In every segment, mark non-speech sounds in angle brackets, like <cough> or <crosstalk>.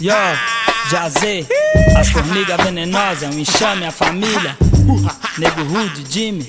Yo, Jazê, as formigas venenosas, um enxame a família. Nego Rude, Jimmy.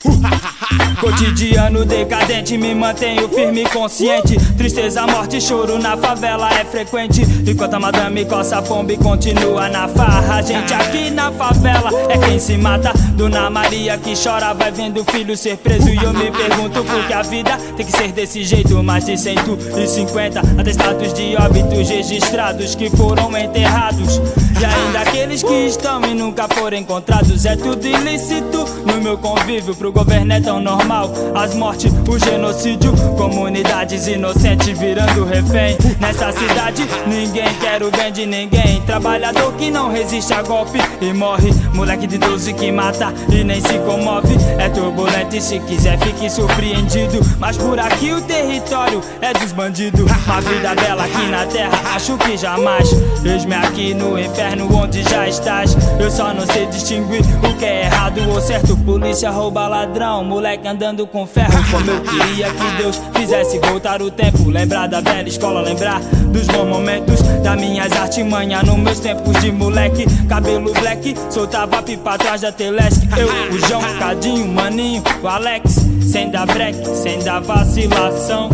<laughs> Cotidiano decadente, me mantenho firme e consciente. Tristeza, morte, choro na favela é frequente. Enquanto a madame coça a pomba e continua na farra. Gente aqui na favela é quem se mata. Dona Maria que chora, vai vendo o filho ser preso. E eu me pergunto por que a vida tem que ser desse jeito. Mais de 150 atestados de óbitos registrados que foram enterrados. E ainda aqueles que estão e nunca foram encontrados. É tudo ilícito no meu convívio. Pro governo é tão normal. As mortes, o genocídio, comunidades inocentes virando refém. Nessa cidade, ninguém quer o bem de ninguém. Trabalhador que não resiste a golpe e morre. Moleque de 12 que mata e nem se comove. É turbulento e se quiser fique surpreendido. Mas por aqui o território é dos bandidos. Uma vida bela aqui na terra, acho que jamais. Eis-me aqui no inferno onde já estás. Eu só não sei distinguir o que é errado ou certo. Polícia rouba ladrão, moleque andando com ferro. Como eu queria que Deus fizesse voltar o tempo. Lembrar da velha escola, lembrar dos bons momentos das minhas artimanhas. Nos meus tempos de moleque, cabelo black, soltava pipa atrás da Telesc. Eu, o João, Cadinho, Maninho, o Alex, sem dar break, sem dar vacilação.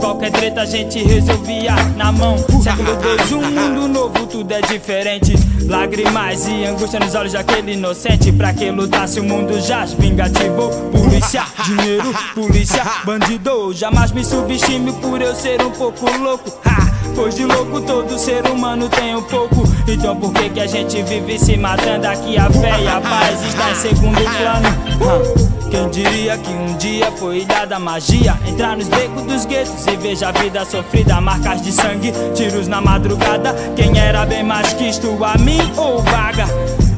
Qualquer treta a gente resolvia na mão. Século 2, um mundo novo, tudo é diferente. Lágrimas e angústia nos olhos daquele inocente. Pra que lutasse o mundo jaz vingativo. Polícia, <laughs> dinheiro, polícia, <laughs> bandido. Jamais me subestime por eu ser um pouco louco. Ha! Pois de louco todo ser humano tem um pouco. Então por que que a gente vive se matando aqui? A fé e a paz está em segundo plano. Quem diria que um dia foi ilhada magia? Entrar nos becos dos guetos e veja a vida sofrida, marcas de sangue, tiros na madrugada. Quem era bem mais que isto, a mim ou vaga?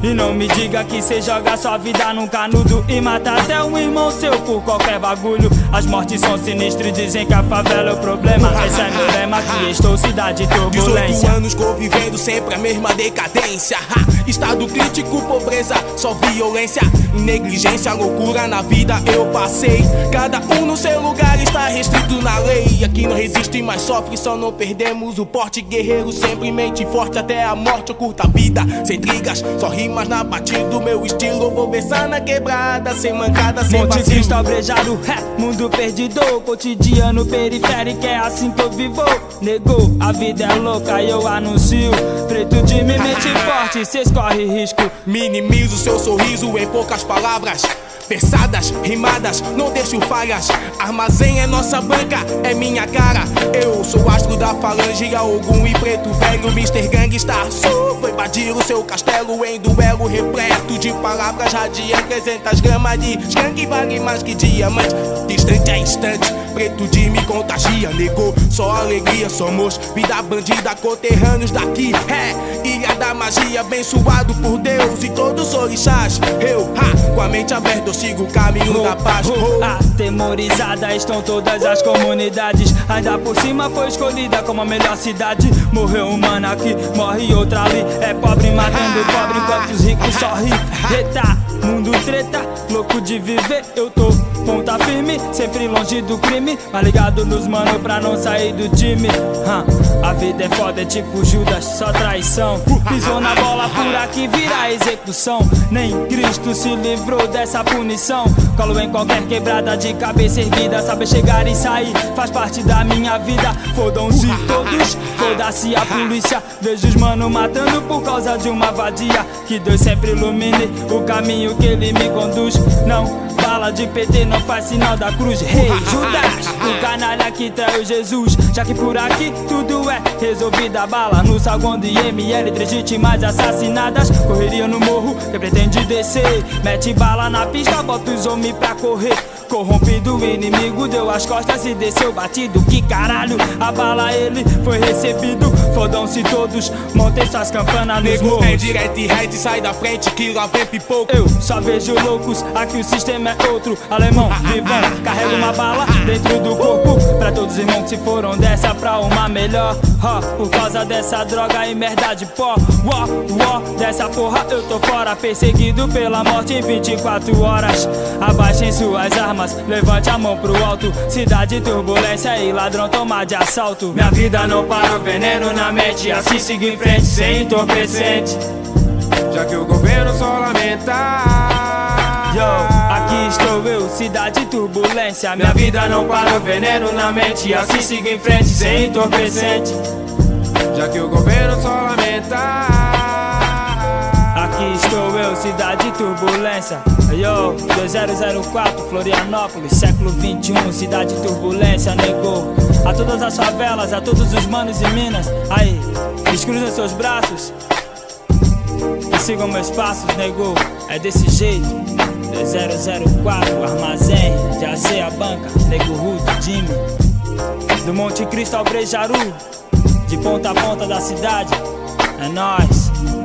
E não me diga que cê joga sua vida num canudo e mata até um irmão seu por qualquer bagulho. As mortes são sinistras dizem que a favela é o problema. Esse é meu lema que estou cidade turbulência. 18 anos convivendo sempre a mesma decadência. Estado crítico, pobreza, só violência, negligência, loucura na vida eu passei. Cada um no seu lugar está restrito na lei. Aqui não resiste, mas sofre, só não perdemos o porte guerreiro. Sempre mente forte até a morte, curta a vida. Sem trigas, só rimas na batida do meu estilo. Vou versar na quebrada, sem mancada, sem Monte vacilo. Cristo abrejado, é, mundo perdido, cotidiano periférico, é assim que eu vivo. Negou, a vida é louca, eu anuncio. Preto de mim, mente forte, cês corre risco. Minimizo seu sorriso em poucas palavras. Versadas, rimadas, não deixo falhas. Armazém é nossa banca, é minha cara. Eu sou astro da falange, algum e preto velho. Mr. Gangstar, sou. Vou invadir o seu castelo em duelo repleto de palavras radiantes. 300 gramas de skunk vale mais que diamante. Distante a instante, preto de me contagia. Negou, só alegria somos. Vida bandida, conterrâneos daqui. É, ilha da magia, abençoado por Deus e todos os orixás. Eu, ha, com a mente aberta, eu sigo o caminho da paz. Atemorizadas estão todas as comunidades. Ainda por cima foi escolhida como a melhor cidade. Morreu um mano aqui, morre outra ali. É pobre matando pobre enquanto os ricos sorriem. Eita, mundo treta, louco de viver, eu tô. Ponta firme, sempre longe do crime. Mas ligado nos mano pra não sair do time. Hã, A vida é foda, é tipo Judas, só traição. Pisou na bola por aqui, vira execução. Nem Cristo se livrou dessa punição. Colo em qualquer quebrada de cabeça erguida. Saber chegar e sair faz parte da minha vida. Fodam-se todos, foda-se a polícia. Vejo os mano matando por causa de uma vadia. Que Deus sempre ilumine o caminho que ele me conduz. Não, bala de PT não faz sinal da cruz. Rei <laughs> Judas, o canalha que traiu Jesus. Já que por aqui tudo é resolvida. Bala no saguão de ML, três vítimas assassinadas. Correria no morro, quem pretende descer. Mete bala na pista, bota os homens pra correr. Corrompido, o inimigo deu as costas e desceu batido. Que caralho, a bala ele foi recebido. Fodam-se todos, montem suas campanas nos Nego é morros. direto e reto, sai da frente que lá vem pipoco. Eu só vejo loucos, aqui o sistema é outro. Alemão, vivão, carrega uma bala dentro do corpo. Pra todos os irmãos que se foram dessa pra uma melhor. Ó, por causa dessa droga e merda de pó. Uó, uó, dessa porra eu tô fora. Perseguido pela morte em 24 horas. Abaixem suas armas, levante a mão pro alto. Cidade, turbulência e ladrão toma de assalto. Minha vida não para, veneno na mente. Assim sigo em frente, sem entorpecente. Já que o governo só lamenta. Yo, aqui estou eu, cidade turbulência. Minha vida não para, veneno na mente. Assim sigo em frente, sem entorpecente. Já que o governo só lamenta. Estou eu, cidade turbulência. Yo, 2004, Florianópolis, século 21, cidade turbulência, negou. A todas as favelas, a todos os manos e minas. Aí, descruzam seus braços e sigam meus passos, negou. É desse jeito. 2004, armazém, de a banca, nego Ruth, Jimmy. Do Monte Cristo ao Brejaru, de ponta a ponta da cidade. É nóis.